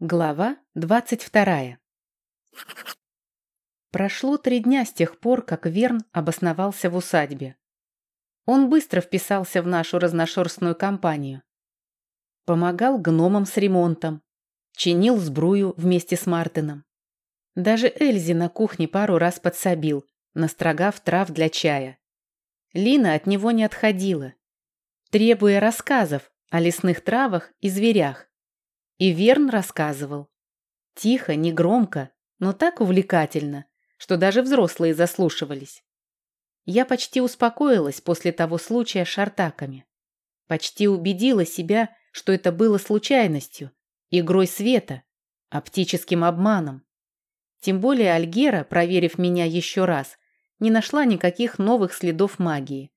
Глава двадцать вторая. Прошло три дня с тех пор, как Верн обосновался в усадьбе. Он быстро вписался в нашу разношерстную компанию. Помогал гномам с ремонтом, чинил сбрую вместе с Мартином. Даже Эльзи на кухне пару раз подсобил, настрогав трав для чая. Лина от него не отходила, требуя рассказов о лесных травах и зверях, и Верн рассказывал. Тихо, негромко, но так увлекательно, что даже взрослые заслушивались. Я почти успокоилась после того случая с шартаками. Почти убедила себя, что это было случайностью, игрой света, оптическим обманом. Тем более Альгера, проверив меня еще раз, не нашла никаких новых следов магии.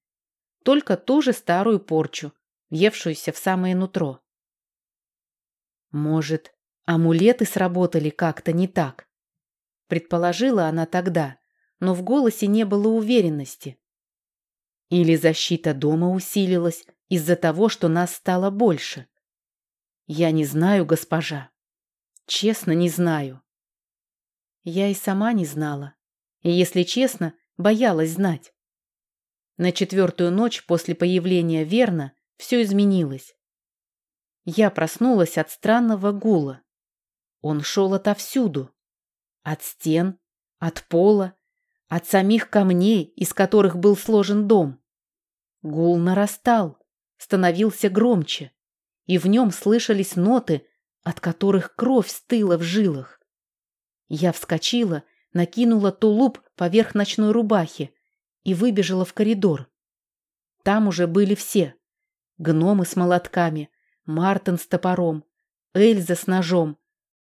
Только ту же старую порчу, въевшуюся в самое нутро. Может, амулеты сработали как-то не так? Предположила она тогда, но в голосе не было уверенности. Или защита дома усилилась из-за того, что нас стало больше? Я не знаю, госпожа. Честно, не знаю. Я и сама не знала. И, если честно, боялась знать. На четвертую ночь после появления Верна все изменилось. Я проснулась от странного гула. Он шел отовсюду. От стен, от пола, от самих камней, из которых был сложен дом. Гул нарастал, становился громче, и в нем слышались ноты, от которых кровь стыла в жилах. Я вскочила, накинула тулуп поверх ночной рубахи и выбежала в коридор. Там уже были все. Гномы с молотками, Мартин с топором, Эльза с ножом,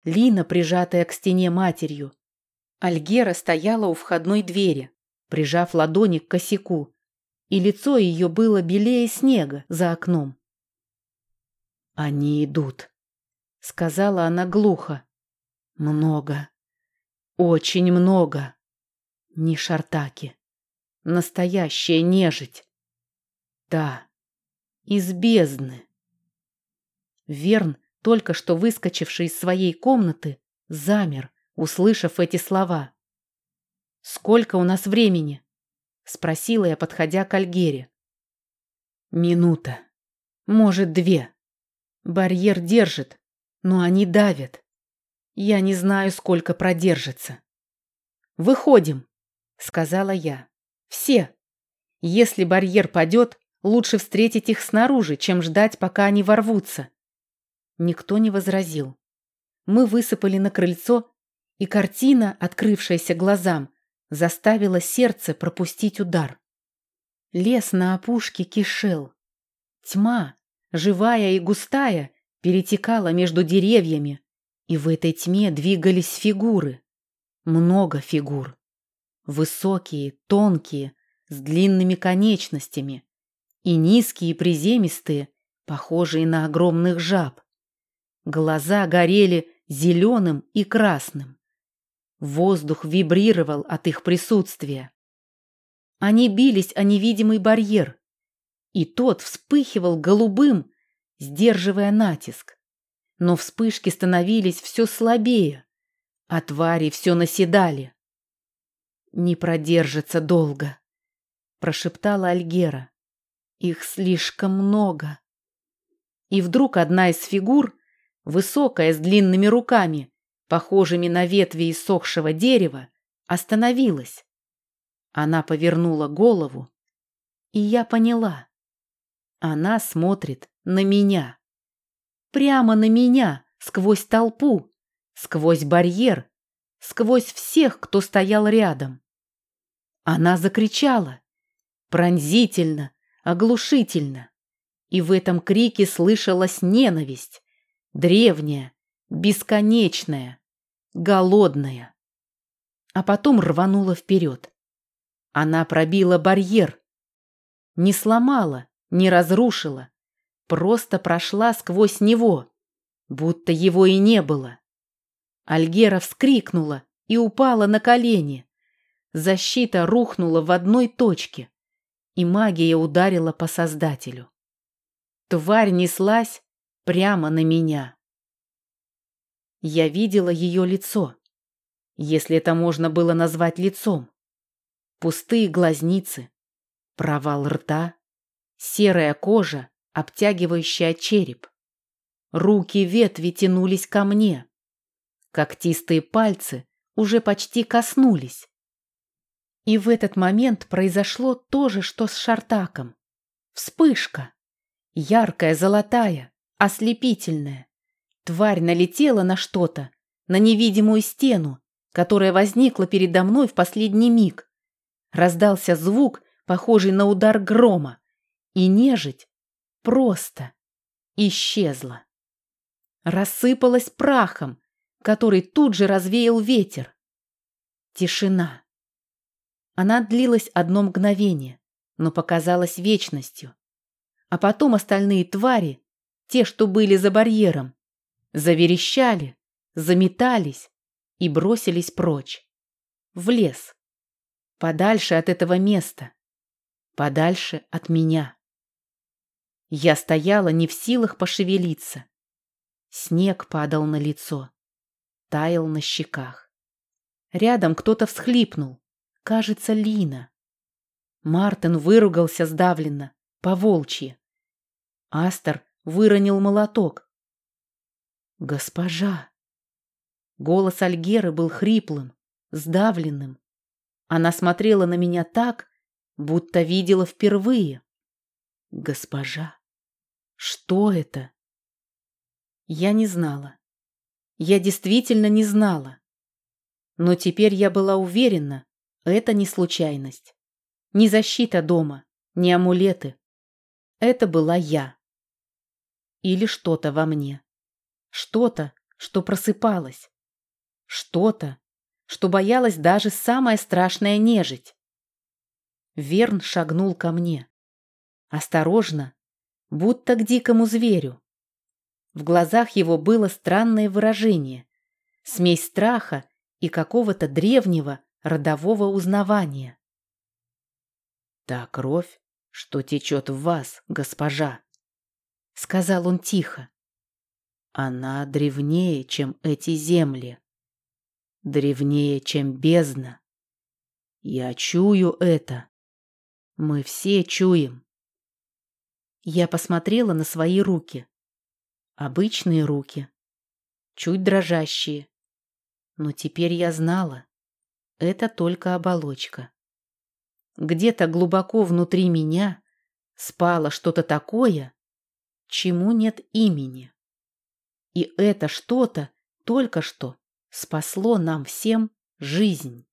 Лина, прижатая к стене матерью. Альгера стояла у входной двери, прижав ладони к косяку, и лицо ее было белее снега за окном. «Они идут», — сказала она глухо. «Много. Очень много. Не шартаки. Настоящая нежить. Да, из бездны. Верн, только что выскочивший из своей комнаты, замер, услышав эти слова. «Сколько у нас времени?» — спросила я, подходя к Альгере. «Минута. Может, две. Барьер держит, но они давят. Я не знаю, сколько продержится». «Выходим», — сказала я. «Все. Если барьер падет, лучше встретить их снаружи, чем ждать, пока они ворвутся. Никто не возразил. Мы высыпали на крыльцо, и картина, открывшаяся глазам, заставила сердце пропустить удар. Лес на опушке кишел. Тьма, живая и густая, перетекала между деревьями, и в этой тьме двигались фигуры. Много фигур. Высокие, тонкие, с длинными конечностями, и низкие приземистые, похожие на огромных жаб. Глаза горели зеленым и красным. Воздух вибрировал от их присутствия. Они бились о невидимый барьер, и тот вспыхивал голубым, сдерживая натиск. Но вспышки становились все слабее, а твари все наседали. «Не продержится долго», — прошептала Альгера. «Их слишком много». И вдруг одна из фигур высокая, с длинными руками, похожими на ветви иссохшего дерева, остановилась. Она повернула голову, и я поняла. Она смотрит на меня. Прямо на меня, сквозь толпу, сквозь барьер, сквозь всех, кто стоял рядом. Она закричала. Пронзительно, оглушительно. И в этом крике слышалась ненависть, древняя, бесконечная, голодная. А потом рванула вперед. Она пробила барьер. Не сломала, не разрушила, просто прошла сквозь него, будто его и не было. Альгера вскрикнула и упала на колени. Защита рухнула в одной точке, и магия ударила по Создателю. Тварь неслась, прямо на меня. Я видела ее лицо, если это можно было назвать лицом. Пустые глазницы, провал рта, серая кожа, обтягивающая череп. Руки ветви тянулись ко мне. Когтистые пальцы уже почти коснулись. И в этот момент произошло то же, что с Шартаком. Вспышка. Яркая, золотая, ослепительная. Тварь налетела на что-то, на невидимую стену, которая возникла передо мной в последний миг. Раздался звук, похожий на удар грома, и нежить просто исчезла. Рассыпалась прахом, который тут же развеял ветер. Тишина. Она длилась одно мгновение, но показалась вечностью. А потом остальные твари, те, что были за барьером, заверещали, заметались и бросились прочь. В лес. Подальше от этого места. Подальше от меня. Я стояла не в силах пошевелиться. Снег падал на лицо таял на щеках. Рядом кто-то всхлипнул. Кажется, Лина. Мартин выругался сдавленно, по-волчьи. Астер выронил молоток. «Госпожа!» Голос Альгеры был хриплым, сдавленным. Она смотрела на меня так, будто видела впервые. «Госпожа! Что это?» Я не знала. Я действительно не знала. Но теперь я была уверена, это не случайность. Ни защита дома, ни амулеты. Это была я. Или что-то во мне. Что-то, что просыпалось. Что-то, что боялась даже самая страшная нежить. Верн шагнул ко мне. Осторожно, будто к дикому зверю. В глазах его было странное выражение. Смесь страха и какого-то древнего родового узнавания. «Та кровь, что течет в вас, госпожа», — сказал он тихо. «Она древнее, чем эти земли, древнее, чем бездна. Я чую это. Мы все чуем». Я посмотрела на свои руки. Обычные руки, чуть дрожащие. Но теперь я знала, это только оболочка. Где-то глубоко внутри меня спало что-то такое, чему нет имени. И это что-то только что спасло нам всем жизнь.